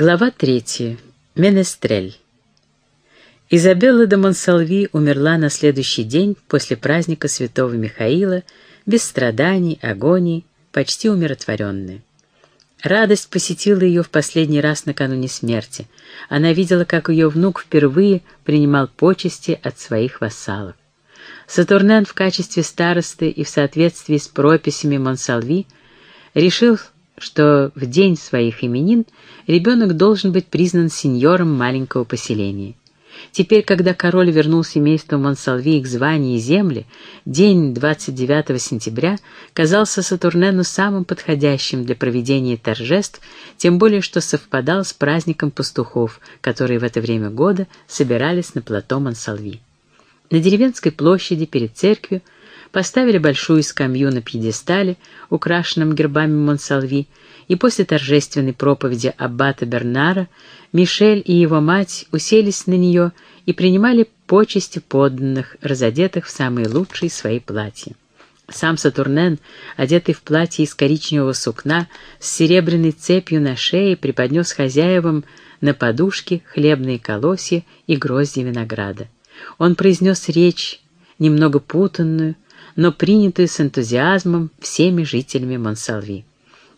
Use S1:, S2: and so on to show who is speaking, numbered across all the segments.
S1: Глава третья. Менестрель. Изабелла де Монсалви умерла на следующий день после праздника святого Михаила, без страданий, агоний, почти умиротворенная. Радость посетила ее в последний раз накануне смерти. Она видела, как ее внук впервые принимал почести от своих вассалов. Сатурнен в качестве старосты и в соответствии с прописями Монсалви решил что в день своих именин ребенок должен быть признан сеньором маленького поселения. Теперь, когда король вернул семейство Монсалви к званию и земле, день 29 сентября казался Сатурнену самым подходящим для проведения торжеств, тем более что совпадал с праздником пастухов, которые в это время года собирались на плато Монсалви. На деревенской площади перед церковью поставили большую скамью на пьедестале, украшенном гербами Монсалви, и после торжественной проповеди аббата Бернара Мишель и его мать уселись на нее и принимали почести подданных, разодетых в самые лучшие свои платья. Сам Сатурнен, одетый в платье из коричневого сукна, с серебряной цепью на шее, преподнес хозяевам на подушке хлебные колосья и грозди винограда. Он произнес речь, немного путанную, но принятую с энтузиазмом всеми жителями Монсалви.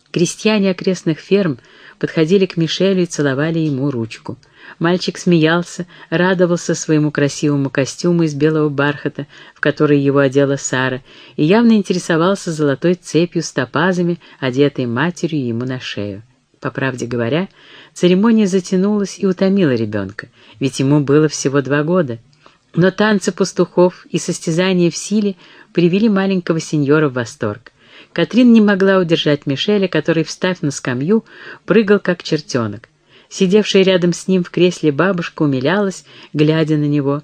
S1: Крестьяне окрестных ферм подходили к Мишелю и целовали ему ручку. Мальчик смеялся, радовался своему красивому костюму из белого бархата, в который его одела Сара, и явно интересовался золотой цепью с топазами, одетой матерью ему на шею. По правде говоря, церемония затянулась и утомила ребенка, ведь ему было всего два года. Но танцы пастухов и состязания в силе привели маленького сеньора в восторг. Катрин не могла удержать Мишеля, который, встав на скамью, прыгал как чертенок. Сидевшая рядом с ним в кресле бабушка умилялась, глядя на него.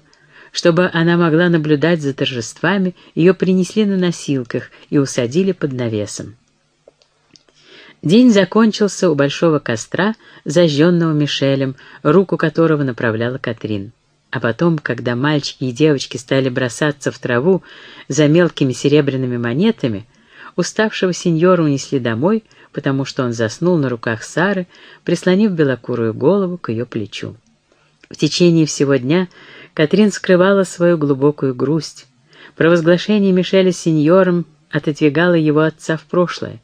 S1: Чтобы она могла наблюдать за торжествами, ее принесли на носилках и усадили под навесом. День закончился у большого костра, зажженного Мишелем, руку которого направляла Катрин. А потом, когда мальчики и девочки стали бросаться в траву за мелкими серебряными монетами, уставшего сеньора унесли домой, потому что он заснул на руках Сары, прислонив белокурую голову к ее плечу. В течение всего дня Катрин скрывала свою глубокую грусть. Провозглашение Мишеля сеньором отодвигало его отца в прошлое.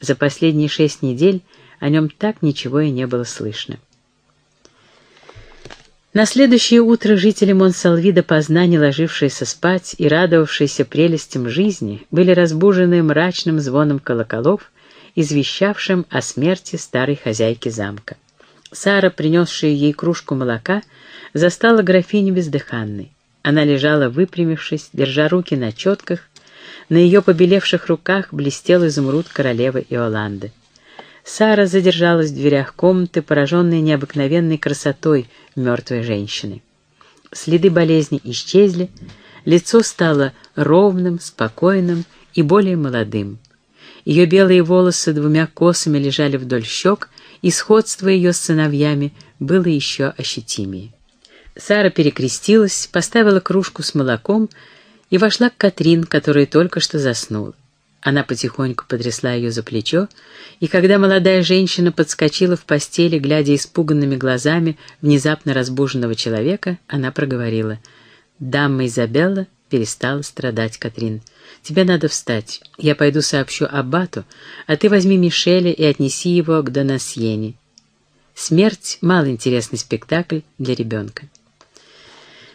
S1: За последние шесть недель о нем так ничего и не было слышно. На следующее утро жители Монсалви допоздна не ложившиеся спать и радовавшиеся прелестям жизни были разбужены мрачным звоном колоколов, извещавшим о смерти старой хозяйки замка. Сара, принесшая ей кружку молока, застала графиню бездыханной. Она лежала выпрямившись, держа руки на четках, на ее побелевших руках блестел изумруд королевы Иоланды. Сара задержалась в дверях комнаты, пораженной необыкновенной красотой мертвой женщины. Следы болезни исчезли, лицо стало ровным, спокойным и более молодым. Ее белые волосы двумя косами лежали вдоль щек, и сходство ее с сыновьями было еще ощутимее. Сара перекрестилась, поставила кружку с молоком и вошла к Катрин, которая только что заснула. Она потихоньку потрясла ее за плечо, и когда молодая женщина подскочила в постели, глядя испуганными глазами внезапно разбуженного человека, она проговорила. «Дамма Изабелла перестала страдать, Катрин. Тебе надо встать. Я пойду сообщу Аббату, а ты возьми Мишеля и отнеси его к Донасьене. Смерть — малоинтересный спектакль для ребенка».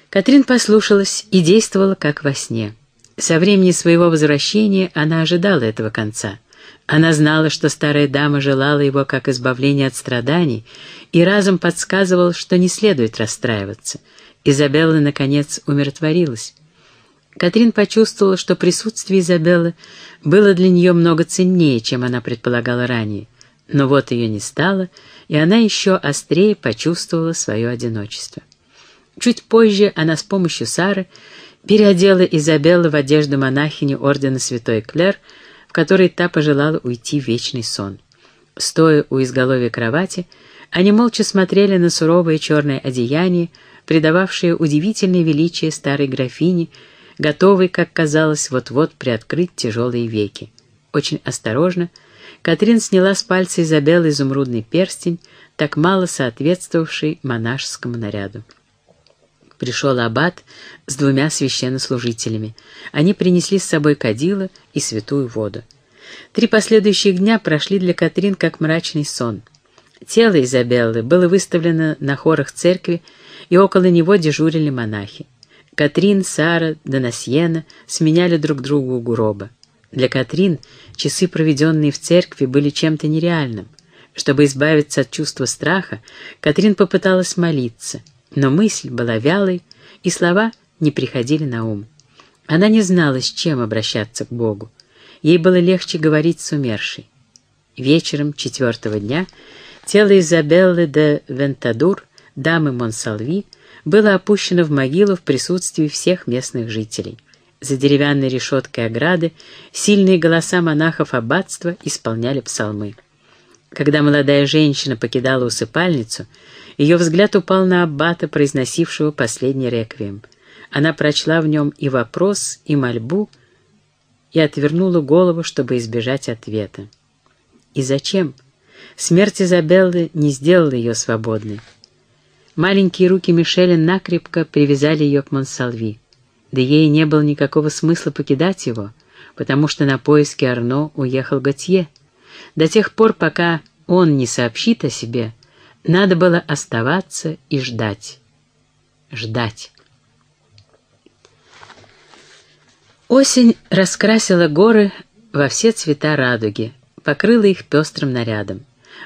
S1: Катрин послушалась и действовала как во сне. Со времени своего возвращения она ожидала этого конца. Она знала, что старая дама желала его как избавления от страданий, и разум подсказывал, что не следует расстраиваться. Изабелла, наконец, умиротворилась. Катрин почувствовала, что присутствие Изабеллы было для нее много ценнее, чем она предполагала ранее. Но вот ее не стало, и она еще острее почувствовала свое одиночество. Чуть позже она с помощью Сары переодела Изабелла в одежду монахини ордена Святой Клер, в которой та пожелала уйти в вечный сон. Стоя у изголовья кровати, они молча смотрели на суровое черное одеяние, придававшее удивительное величие старой графине, готовой, как казалось, вот-вот приоткрыть тяжелые веки. Очень осторожно Катрин сняла с пальца Изабеллы изумрудный перстень, так мало соответствовавший монашескому наряду. Пришел аббат с двумя священнослужителями. Они принесли с собой кадила и святую воду. Три последующих дня прошли для Катрин как мрачный сон. Тело Изабеллы было выставлено на хорах церкви, и около него дежурили монахи. Катрин, Сара, Донасьена сменяли друг другу у гроба. Для Катрин часы, проведенные в церкви, были чем-то нереальным. Чтобы избавиться от чувства страха, Катрин попыталась молиться, но мысль была вялой, и слова не приходили на ум. Она не знала, с чем обращаться к Богу. Ей было легче говорить с умершей. Вечером четвертого дня тело Изабеллы де Вентадур, дамы Монсалви, было опущено в могилу в присутствии всех местных жителей. За деревянной решеткой ограды сильные голоса монахов аббатства исполняли псалмы. Когда молодая женщина покидала усыпальницу, ее взгляд упал на аббата, произносившего последний реквием. Она прочла в нем и вопрос, и мольбу, и отвернула голову, чтобы избежать ответа. И зачем? Смерть Изабеллы не сделала ее свободной. Маленькие руки Мишеля накрепко привязали ее к Монсалви. Да ей не было никакого смысла покидать его, потому что на поиски Арно уехал Готье. До тех пор, пока он не сообщит о себе, надо было оставаться и ждать. Ждать. Осень раскрасила горы во все цвета радуги, покрыла их пестрым нарядом.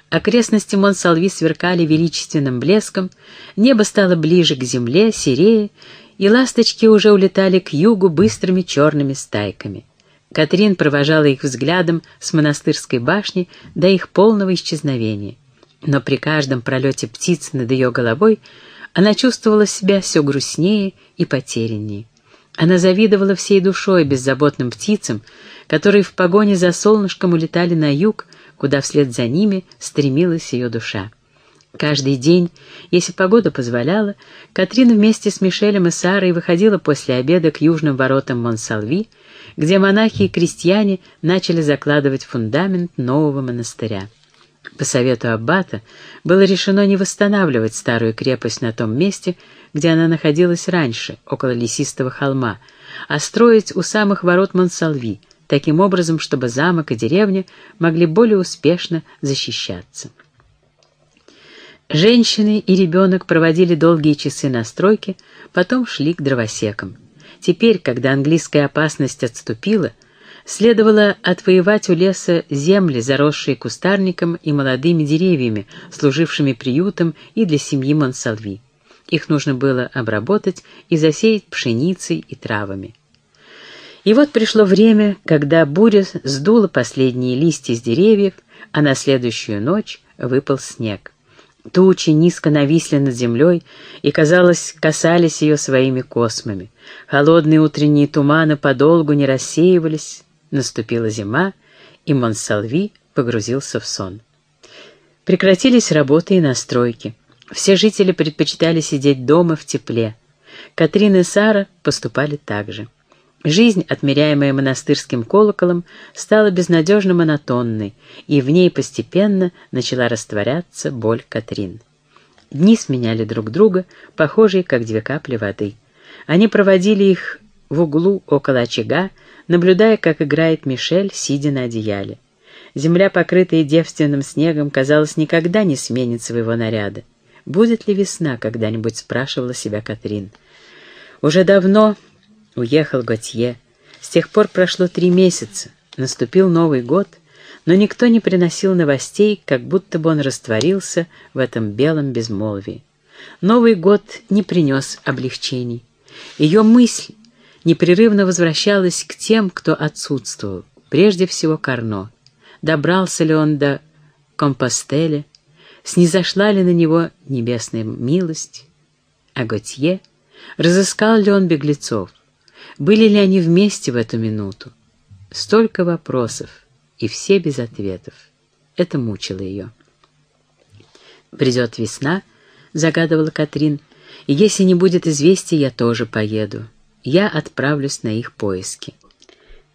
S1: Окрестности Монсалви сверкали величественным блеском, небо стало ближе к земле, серее, и ласточки уже улетали к югу быстрыми черными стайками. Катрин провожала их взглядом с монастырской башни до их полного исчезновения. Но при каждом пролете птиц над ее головой она чувствовала себя все грустнее и потеряннее. Она завидовала всей душой беззаботным птицам, которые в погоне за солнышком улетали на юг, куда вслед за ними стремилась ее душа. Каждый день, если погода позволяла, Катрин вместе с Мишелем и Сарой выходила после обеда к южным воротам Монсалви, где монахи и крестьяне начали закладывать фундамент нового монастыря. По совету Аббата было решено не восстанавливать старую крепость на том месте, где она находилась раньше, около лесистого холма, а строить у самых ворот Монсалви, таким образом, чтобы замок и деревня могли более успешно защищаться. Женщины и ребенок проводили долгие часы на стройке, потом шли к дровосекам. Теперь, когда английская опасность отступила, следовало отвоевать у леса земли, заросшие кустарником и молодыми деревьями, служившими приютом и для семьи Монсалви. Их нужно было обработать и засеять пшеницей и травами. И вот пришло время, когда буря сдула последние листья с деревьев, а на следующую ночь выпал снег. Тучи низко нависли над землей и, казалось, касались ее своими космами. Холодные утренние туманы подолгу не рассеивались. Наступила зима, и Монсалви погрузился в сон. Прекратились работы и настройки. Все жители предпочитали сидеть дома в тепле. Катрин и Сара поступали так же. Жизнь, отмеряемая монастырским колоколом, стала безнадежно монотонной, и в ней постепенно начала растворяться боль Катрин. Дни сменяли друг друга, похожие, как две капли воды. Они проводили их в углу около очага, наблюдая, как играет Мишель, сидя на одеяле. Земля, покрытая девственным снегом, казалось, никогда не сменит своего наряда. «Будет ли весна?» — когда-нибудь спрашивала себя Катрин. Уже давно Уехал Готье. С тех пор прошло три месяца. Наступил Новый год, но никто не приносил новостей, как будто бы он растворился в этом белом безмолвии. Новый год не принес облегчений. Ее мысль непрерывно возвращалась к тем, кто отсутствовал, прежде всего Карно. Добрался ли он до Компостеля, снизошла ли на него небесная милость, а Готье, разыскал ли он беглецов, были ли они вместе в эту минуту? Столько вопросов, и все без ответов. Это мучило ее. «Придет весна», — загадывала Катрин, — «и если не будет известия, я тоже поеду. Я отправлюсь на их поиски».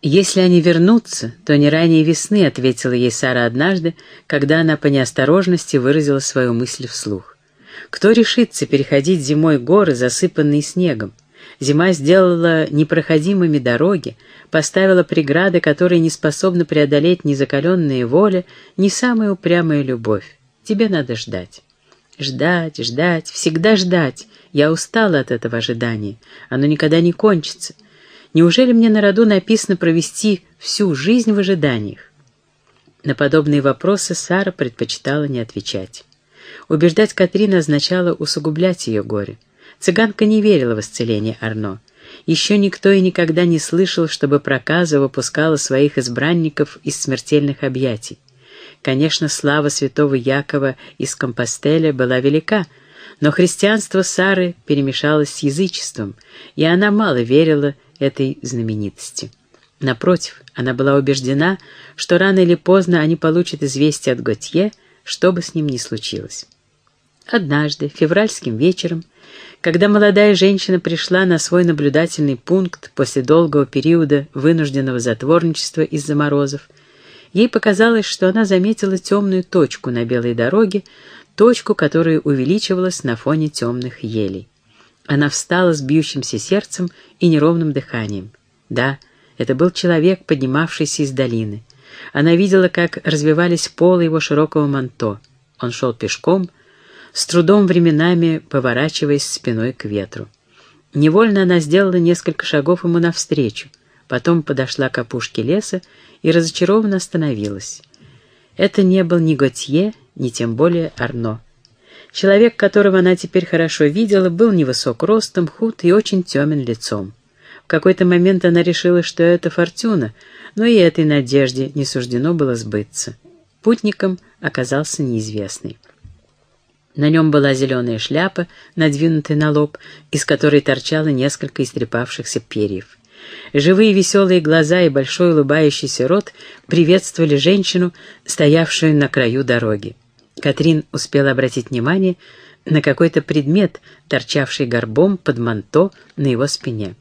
S1: «Если они вернутся, то не ранее весны», — ответила ей Сара однажды, когда она по неосторожности выразила свою мысль вслух. «Кто решится переходить зимой горы, засыпанные снегом? Зима сделала непроходимыми дороги, поставила преграды, которые не способны преодолеть ни закаленная воля, ни самая упрямая любовь. Тебе надо ждать». «Ждать, ждать, всегда ждать. Я устала от этого ожидания. Оно никогда не кончится. Неужели мне на роду написано провести всю жизнь в ожиданиях? На подобные вопросы Сара предпочитала не отвечать. Убеждать Катрина означало усугублять ее горе. Цыганка не верила в исцеление Арно. Еще никто и никогда не слышал, чтобы проказа выпускала своих избранников из смертельных объятий. Конечно, слава святого Якова из Компостеля была велика, но христианство Сары перемешалось с язычеством, и она мало верила этой знаменитости. Напротив, она была убеждена, что рано или поздно они получат известие от Готье, что бы с ним ни случилось. Однажды, февральским вечером, когда молодая женщина пришла на свой наблюдательный пункт после долгого периода вынужденного затворничества из-за морозов, ей показалось, что она заметила темную точку на белой дороге, точку, которая увеличивалась на фоне темных елей. Она встала с бьющимся сердцем и неровным дыханием. Да, это был человек, поднимавшийся из долины. Она видела, как развивались полы его широкого манто. Он шел пешком, с трудом временами поворачиваясь спиной к ветру. Невольно она сделала несколько шагов ему навстречу, потом подошла к опушке леса и разочарованно остановилась. Это не был ни Готье, ни тем более Арно. Человек, которого она теперь хорошо видела, был невысок ростом, худ и очень темен лицом. В какой-то момент она решила, что это фортуна, но и этой надежде не суждено было сбыться. Путником оказался неизвестный. На нем была зеленая шляпа, надвинутая на лоб, из которой торчало несколько истрепавшихся перьев. Живые веселые глаза и большой улыбающийся рот приветствовали женщину, стоявшую на краю дороги. Катрин успела обратить внимание на какой-то предмет, торчавший горбом под манто на его спине.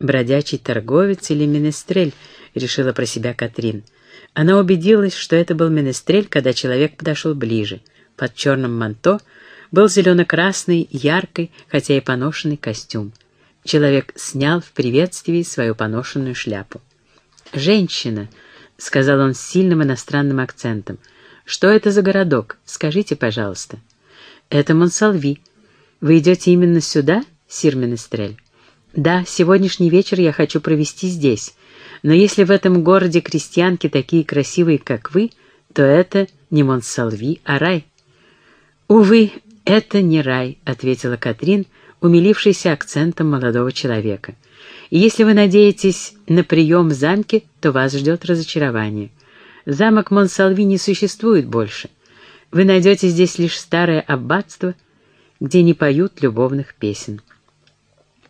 S1: «Бродячий торговец или менестрель?» — решила про себя Катрин. Она убедилась, что это был менестрель, когда человек подошел ближе. Под черным манто был зелено-красный, яркий, хотя и поношенный костюм. Человек снял в приветствии свою поношенную шляпу. «Женщина», — сказал он с сильным иностранным акцентом, — что это за городок? Скажите, пожалуйста. Это Монсалви. Вы идете именно сюда, сир Менестрель? Да, сегодняшний вечер я хочу провести здесь. Но если в этом городе крестьянки такие красивые, как вы, то это не Монсалви, а рай. Увы, это не рай, ответила Катрин, умилившийся акцентом молодого человека. И если вы надеетесь на прием в замке, то вас ждет разочарование. Замок Монсалви не существует больше. Вы найдете здесь лишь старое аббатство, где не поют любовных песен.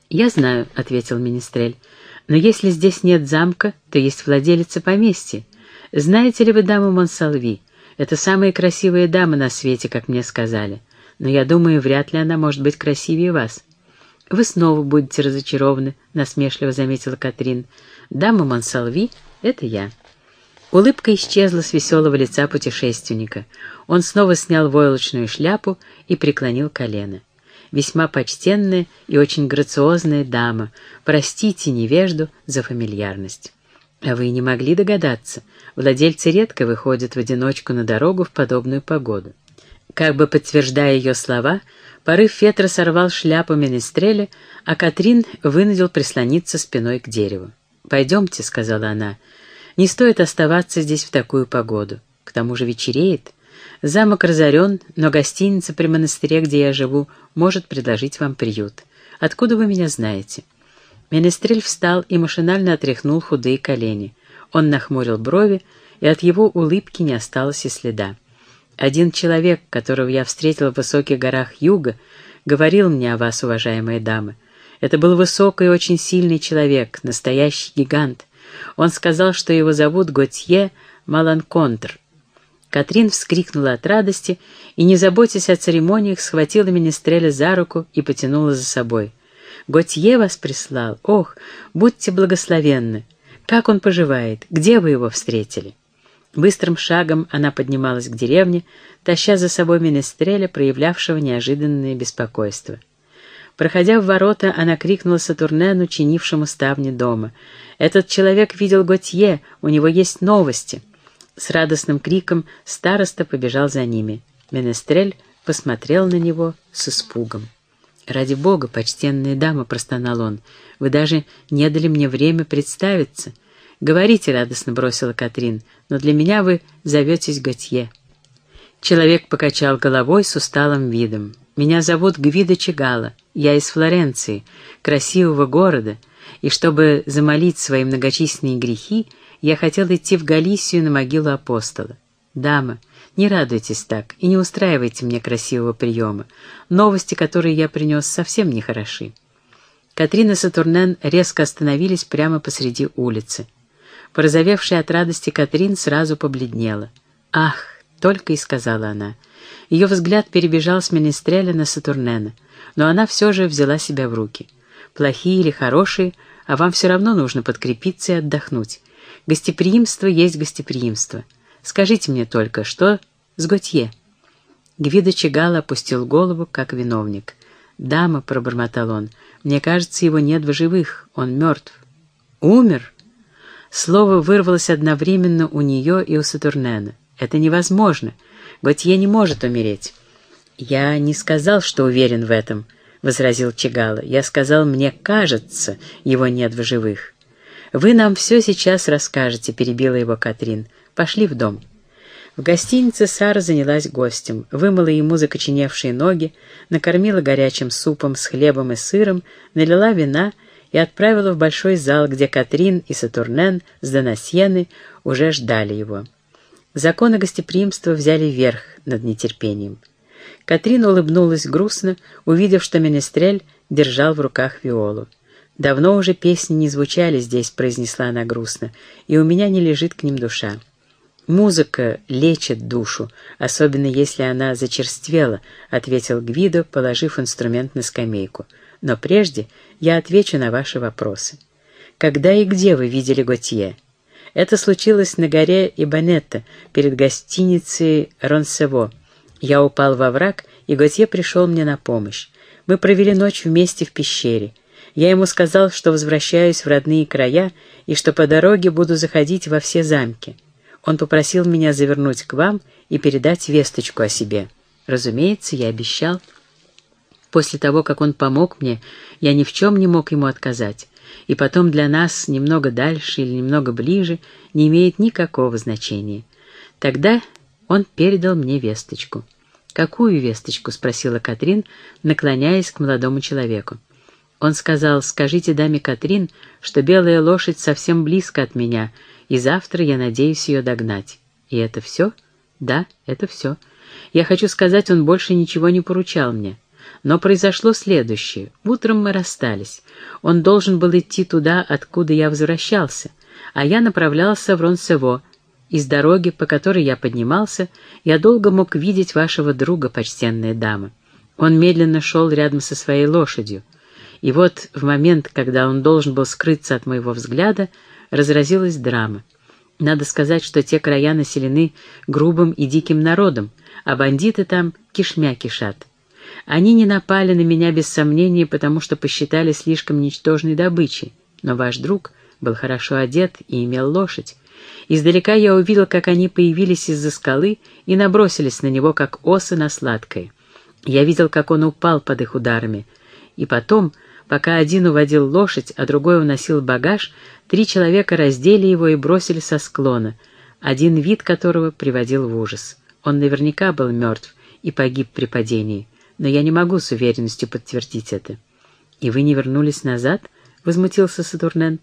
S1: «Я знаю», — ответил Министрель, — «но если здесь нет замка, то есть владелица поместья. Знаете ли вы даму Монсалви? Это самая красивая дама на свете, как мне сказали. Но я думаю, вряд ли она может быть красивее вас». «Вы снова будете разочарованы», — насмешливо заметила Катрин. «Дама Монсалви — это я». Улыбка исчезла с веселого лица путешественника. Он снова снял войлочную шляпу и преклонил колено. Весьма почтенная и очень грациозная дама. Простите невежду за фамильярность. А вы не могли догадаться, владельцы редко выходят в одиночку на дорогу в подобную погоду. Как бы подтверждая ее слова, порыв ветра сорвал шляпу Менестреля, а Катрин вынудил прислониться спиной к дереву. «Пойдемте», — сказала она, — не стоит оставаться здесь в такую погоду. К тому же вечереет. Замок разорен, но гостиница при монастыре, где я живу, может предложить вам приют. Откуда вы меня знаете?» Менестрель встал и машинально отряхнул худые колени. Он нахмурил брови, и от его улыбки не осталось и следа. «Один человек, которого я встретил в высоких горах юга, говорил мне о вас, уважаемые дамы. Это был высокий и очень сильный человек, настоящий гигант. Он сказал, что его зовут Готье Маланконтр. Катрин вскрикнула от радости и, не заботясь о церемониях, схватила Министреля за руку и потянула за собой. «Готье вас прислал! Ох, будьте благословенны! Как он поживает? Где вы его встретили?» Быстрым шагом она поднималась к деревне, таща за собой Менестреля, проявлявшего неожиданное беспокойство. Проходя в ворота, она крикнула Сатурнену, чинившему ставни дома. «Этот человек видел Готье, у него есть новости!» С радостным криком староста побежал за ними. Менестрель посмотрел на него с испугом. «Ради бога, почтенная дама», — простонал он, — «вы даже не дали мне время представиться». «Говорите», — радостно бросила Катрин, — «но для меня вы зоветесь Готье». Человек покачал головой с усталым видом. «Меня зовут Гвидо Чигала. Я из Флоренции, красивого города, и чтобы замолить свои многочисленные грехи, я хотел идти в Галисию на могилу апостола. Дама, не радуйтесь так и не устраивайте мне красивого приема. Новости, которые я принес, совсем не хороши». Катрин и Сатурнен резко остановились прямо посреди улицы. Порозовевшая от радости Катрин сразу побледнела. «Ах!» — только и сказала она. Ее взгляд перебежал с Менестреля на Сатурнена, но она все же взяла себя в руки. «Плохие или хорошие, а вам все равно нужно подкрепиться и отдохнуть. Гостеприимство есть гостеприимство. Скажите мне только, что с Готье?» Гвидо Чигала опустил голову, как виновник. «Дама», — пробормотал он, — «мне кажется, его нет в живых, он мертв». «Умер?» Слово вырвалось одновременно у нее и у Сатурнена. «Это невозможно. Готье не может умереть». «Я не сказал, что уверен в этом», — возразил Чигала. «Я сказал, мне кажется, его нет в живых». «Вы нам все сейчас расскажете», — перебила его Катрин. «Пошли в дом». В гостинице Сара занялась гостем, вымыла ему закоченевшие ноги, накормила горячим супом с хлебом и сыром, налила вина — и отправила в большой зал, где Катрин и Сатурнен с Донасьены уже ждали его. Законы гостеприимства взяли верх над нетерпением. Катрин улыбнулась грустно, увидев, что Менестрель держал в руках виолу. «Давно уже песни не звучали здесь», — произнесла она грустно, — «и у меня не лежит к ним душа». «Музыка лечит душу, особенно если она зачерствела», — ответил Гвидо, положив инструмент на скамейку. «Но прежде я отвечу на ваши вопросы. Когда и где вы видели Готье? Это случилось на горе Ибанетта, перед гостиницей Ронсево. Я упал во враг, и Готье пришел мне на помощь. Мы провели ночь вместе в пещере. Я ему сказал, что возвращаюсь в родные края и что по дороге буду заходить во все замки. Он попросил меня завернуть к вам и передать весточку о себе. Разумеется, я обещал. После того, как он помог мне, я ни в чем не мог ему отказать. И потом для нас немного дальше или немного ближе не имеет никакого значения. Тогда он передал мне весточку. «Какую весточку?» — спросила Катрин, наклоняясь к молодому человеку. Он сказал, «Скажите даме Катрин, что белая лошадь совсем близко от меня, и завтра я надеюсь ее догнать». «И это все?» «Да, это все. Я хочу сказать, он больше ничего не поручал мне». Но произошло следующее. Утром мы расстались. Он должен был идти туда, откуда я возвращался, а я направлялся в Ронсево. Из дороги, по которой я поднимался, я долго мог видеть вашего друга, почтенная дама. Он медленно шел рядом со своей лошадью. И вот в момент, когда он должен был скрыться от моего взгляда, разразилась драма. Надо сказать, что те края населены грубым и диким народом, а бандиты там кишмя кишат. Они не напали на меня без сомнения, потому что посчитали слишком ничтожной добычей. Но ваш друг был хорошо одет и имел лошадь. Издалека я увидел, как они появились из-за скалы и набросились на него, как осы на сладкое. Я видел, как он упал под их ударами. И потом, пока один уводил лошадь, а другой уносил багаж, три человека раздели его и бросили со склона, один вид которого приводил в ужас. Он наверняка был мертв и погиб при падении но я не могу с уверенностью подтвердить это. «И вы не вернулись назад?» — возмутился Сатурнен.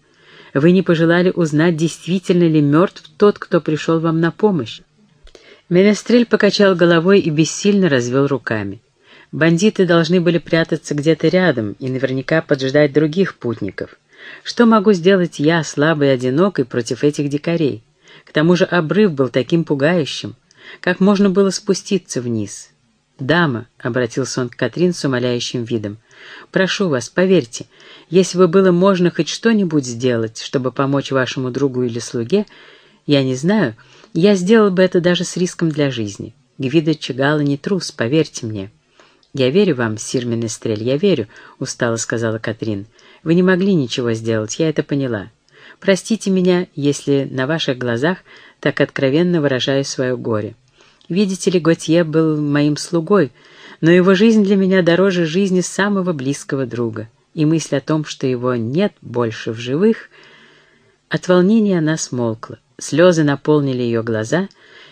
S1: «Вы не пожелали узнать, действительно ли мертв тот, кто пришел вам на помощь?» Менестрель покачал головой и бессильно развел руками. Бандиты должны были прятаться где-то рядом и наверняка поджидать других путников. Что могу сделать я, слабый и одинокий, против этих дикарей? К тому же обрыв был таким пугающим. Как можно было спуститься вниз? «Дама», — обратился он к Катрин с умоляющим видом, — «прошу вас, поверьте, если бы было можно хоть что-нибудь сделать, чтобы помочь вашему другу или слуге, я не знаю, я сделал бы это даже с риском для жизни. Гвида Чагала не трус, поверьте мне». «Я верю вам, сир Менестрель, я верю», — устало сказала Катрин. «Вы не могли ничего сделать, я это поняла. Простите меня, если на ваших глазах так откровенно выражаю свое горе. Видите ли, Готье был моим слугой, но его жизнь для меня дороже жизни самого близкого друга, и мысль о том, что его нет больше в живых... От волнения она смолкла, слезы наполнили ее глаза,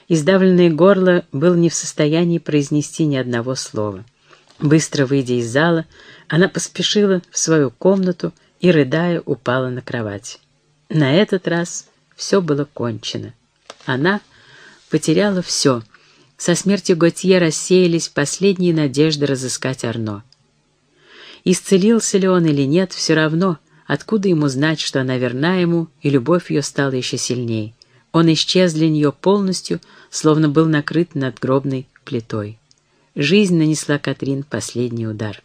S1: и сдавленное горло было не в состоянии произнести ни одного слова. Быстро выйдя из зала, она поспешила в свою комнату и, рыдая, упала на кровать. На этот раз все было кончено. Она потеряла все — со смертью Готье рассеялись последние надежды разыскать Арно. Исцелился ли он или нет, все равно, откуда ему знать, что она верна ему, и любовь ее стала еще сильнее. Он исчез для нее полностью, словно был накрыт надгробной плитой. Жизнь нанесла Катрин последний удар.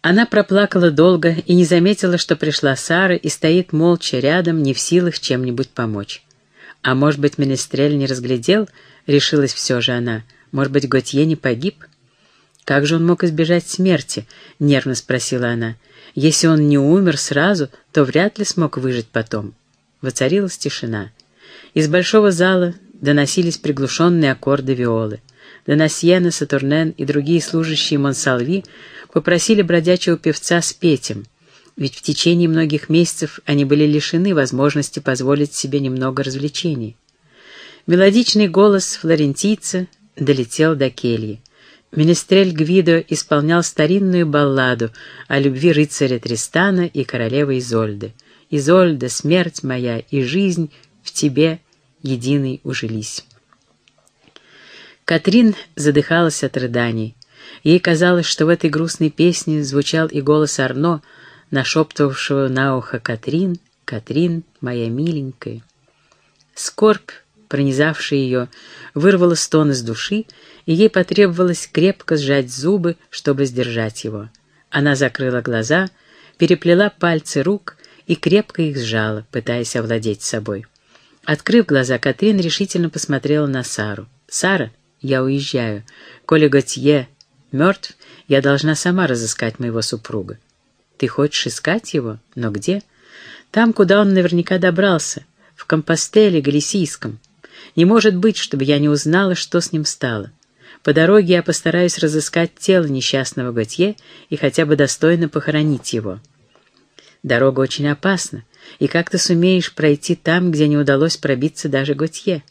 S1: Она проплакала долго и не заметила, что пришла Сара и стоит молча рядом, не в силах чем-нибудь помочь. А может быть, Менестрель не разглядел, — решилась все же она. «Может быть, Готье не погиб?» «Как же он мог избежать смерти?» — нервно спросила она. «Если он не умер сразу, то вряд ли смог выжить потом». Воцарилась тишина. Из большого зала доносились приглушенные аккорды виолы. Донасьена, Сатурнен и другие служащие Монсалви попросили бродячего певца спеть им, ведь в течение многих месяцев они были лишены возможности позволить себе немного развлечений. Мелодичный голос флорентийца долетел до кельи. Министрель Гвидо исполнял старинную балладу о любви рыцаря Тристана и королевы Изольды. «Изольда, смерть моя и жизнь в тебе единой ужились». Катрин задыхалась от рыданий. Ей казалось, что в этой грустной песне звучал и голос Арно, нашептывавшего на ухо «Катрин, Катрин, моя миленькая». Скорбь пронизавшая ее, вырвала стон из души, и ей потребовалось крепко сжать зубы, чтобы сдержать его. Она закрыла глаза, переплела пальцы рук и крепко их сжала, пытаясь овладеть собой. Открыв глаза, Катрин решительно посмотрела на Сару. «Сара, я уезжаю. Коли Готье мертв, я должна сама разыскать моего супруга». «Ты хочешь искать его? Но где?» «Там, куда он наверняка добрался, в Компостеле Галисийском. Не может быть, чтобы я не узнала, что с ним стало. По дороге я постараюсь разыскать тело несчастного Готье и хотя бы достойно похоронить его. Дорога очень опасна, и как ты сумеешь пройти там, где не удалось пробиться даже Готье?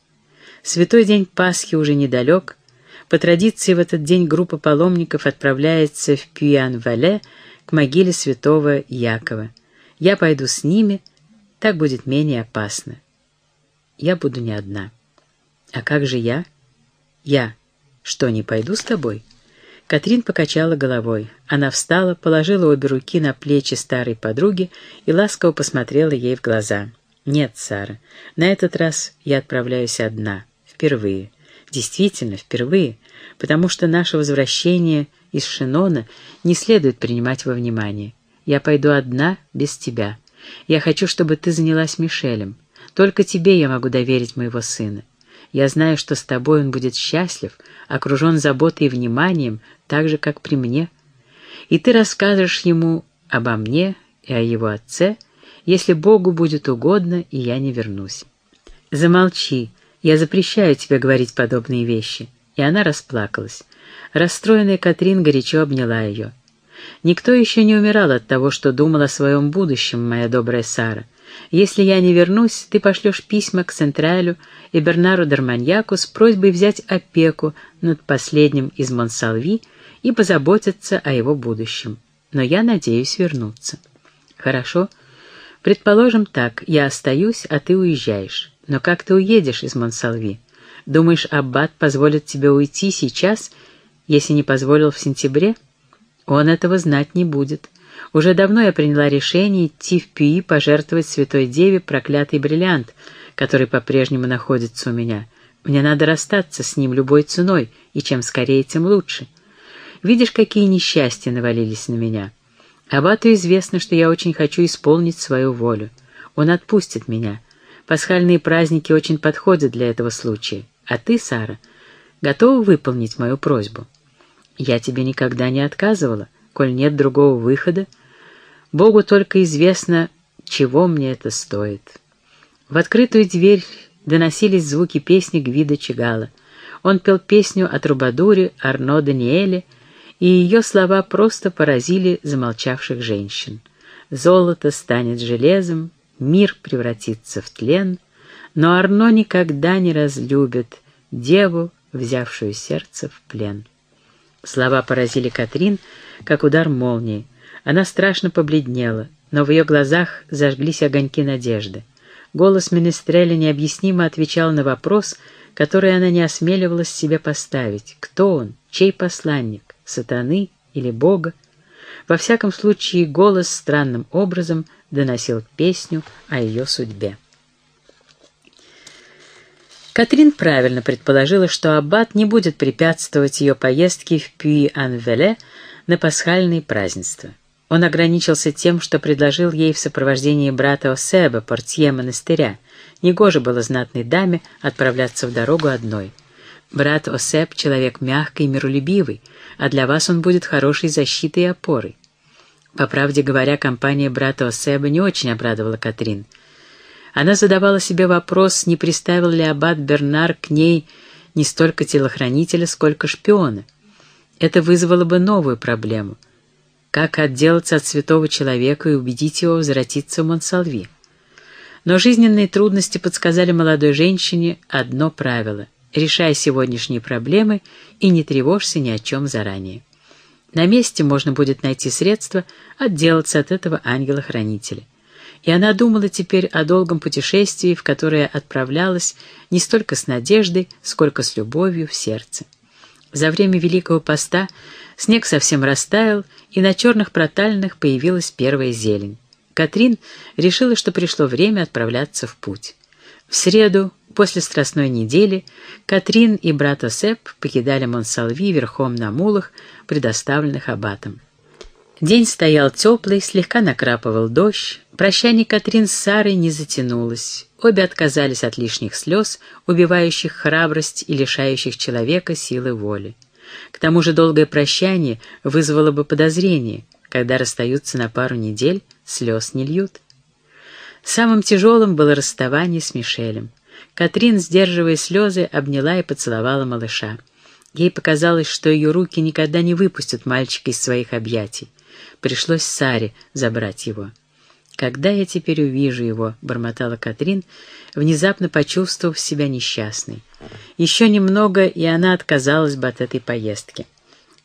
S1: Святой день Пасхи уже недалек. По традиции в этот день группа паломников отправляется в Пьян-Вале к могиле святого Якова. Я пойду с ними, так будет менее опасно. Я буду не одна. «А как же я?» «Я. Что, не пойду с тобой?» Катрин покачала головой. Она встала, положила обе руки на плечи старой подруги и ласково посмотрела ей в глаза. «Нет, Сара, на этот раз я отправляюсь одна. Впервые. Действительно, впервые. Потому что наше возвращение из Шинона не следует принимать во внимание. Я пойду одна, без тебя. Я хочу, чтобы ты занялась Мишелем. Только тебе я могу доверить моего сына. Я знаю, что с тобой он будет счастлив, окружен заботой и вниманием, так же, как при мне. И ты расскажешь ему обо мне и о его отце, если Богу будет угодно, и я не вернусь. Замолчи, я запрещаю тебе говорить подобные вещи. И она расплакалась. Расстроенная Катрин горячо обняла ее. Никто еще не умирал от того, что думал о своем будущем, моя добрая Сара. Если я не вернусь, ты пошлешь письма к Централю и Бернару Дарманьяку с просьбой взять опеку над последним из Монсалви и позаботиться о его будущем. Но я надеюсь вернуться. Хорошо? Предположим так, я остаюсь, а ты уезжаешь. Но как ты уедешь из Монсалви? Думаешь, Аббат позволит тебе уйти сейчас, если не позволил в сентябре? Он этого знать не будет. Уже давно я приняла решение идти в Пюи пожертвовать Святой Деве проклятый бриллиант, который по-прежнему находится у меня. Мне надо расстаться с ним любой ценой, и чем скорее, тем лучше. Видишь, какие несчастья навалились на меня. Абату известно, что я очень хочу исполнить свою волю. Он отпустит меня. Пасхальные праздники очень подходят для этого случая. А ты, Сара, готова выполнить мою просьбу? Я тебе никогда не отказывала, коль нет другого выхода. Богу только известно, чего мне это стоит. В открытую дверь доносились звуки песни Гвида Чигала. Он пел песню о трубадуре Арно Даниэле, и ее слова просто поразили замолчавших женщин. «Золото станет железом, мир превратится в тлен, но Арно никогда не разлюбит деву, взявшую сердце в плен». Слова поразили Катрин, как удар молнии. Она страшно побледнела, но в ее глазах зажглись огоньки надежды. Голос Менестреля необъяснимо отвечал на вопрос, который она не осмеливалась себе поставить. Кто он? Чей посланник? Сатаны или Бога? Во всяком случае, голос странным образом доносил песню о ее судьбе. Катрин правильно предположила, что аббат не будет препятствовать ее поездке в Пюи-Анвеле на пасхальные празднества. Он ограничился тем, что предложил ей в сопровождении брата Осеба, портье монастыря. Негоже было знатной даме отправляться в дорогу одной. Брат Осеп — человек мягкий и миролюбивый, а для вас он будет хорошей защитой и опорой. По правде говоря, компания брата Осеба не очень обрадовала Катрин. Она задавала себе вопрос, не приставил ли аббат Бернар к ней не столько телохранителя, сколько шпиона. Это вызвало бы новую проблему — как отделаться от святого человека и убедить его возвратиться в Монсалви. Но жизненные трудности подсказали молодой женщине одно правило — решай сегодняшние проблемы и не тревожься ни о чем заранее. На месте можно будет найти средства отделаться от этого ангела-хранителя. И она думала теперь о долгом путешествии, в которое отправлялась не столько с надеждой, сколько с любовью в сердце. За время Великого Поста снег совсем растаял, и на черных протальных появилась первая зелень. Катрин решила, что пришло время отправляться в путь. В среду, после Страстной недели, Катрин и брат Осеп покидали Монсалви верхом на мулах, предоставленных аббатом. День стоял теплый, слегка накрапывал дождь. Прощание Катрин с Сарой не затянулось. Обе отказались от лишних слез, убивающих храбрость и лишающих человека силы воли. К тому же долгое прощание вызвало бы подозрение. Когда расстаются на пару недель, слез не льют. Самым тяжелым было расставание с Мишелем. Катрин, сдерживая слезы, обняла и поцеловала малыша. Ей показалось, что ее руки никогда не выпустят мальчика из своих объятий. Пришлось Саре забрать его. «Когда я теперь увижу его?» — бормотала Катрин, внезапно почувствовав себя несчастной. Еще немного, и она отказалась бы от этой поездки.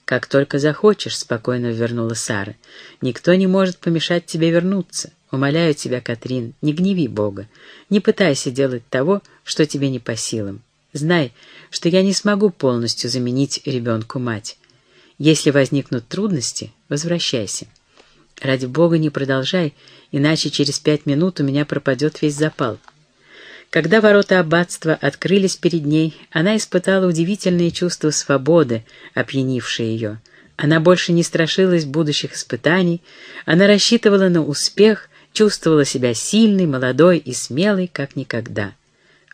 S1: «Как только захочешь», — спокойно вернула Сара. «Никто не может помешать тебе вернуться. Умоляю тебя, Катрин, не гневи Бога. Не пытайся делать того, что тебе не по силам. Знай, что я не смогу полностью заменить ребенку мать. Если возникнут трудности, возвращайся. Ради Бога не продолжай, иначе через пять минут у меня пропадет весь запал». Когда ворота аббатства открылись перед ней, она испытала удивительное чувство свободы, опьянившее ее. Она больше не страшилась будущих испытаний, она рассчитывала на успех, чувствовала себя сильной, молодой и смелой, как никогда.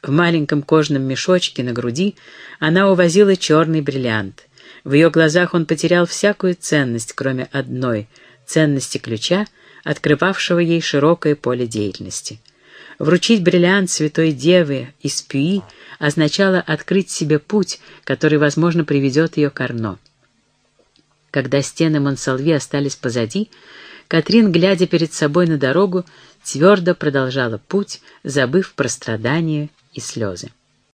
S1: В маленьком кожаном мешочке на груди она увозила черный бриллиант. В ее глазах он потерял всякую ценность, кроме одной — ценности ключа, открывавшего ей широкое поле деятельности — Вручить бриллиант Святой Девы из Пюи означало открыть себе путь, который, возможно, приведет ее к Арно. Когда стены Монсалви остались позади, Катрин, глядя перед собой на дорогу, твердо продолжала путь, забыв про страдания и слезы.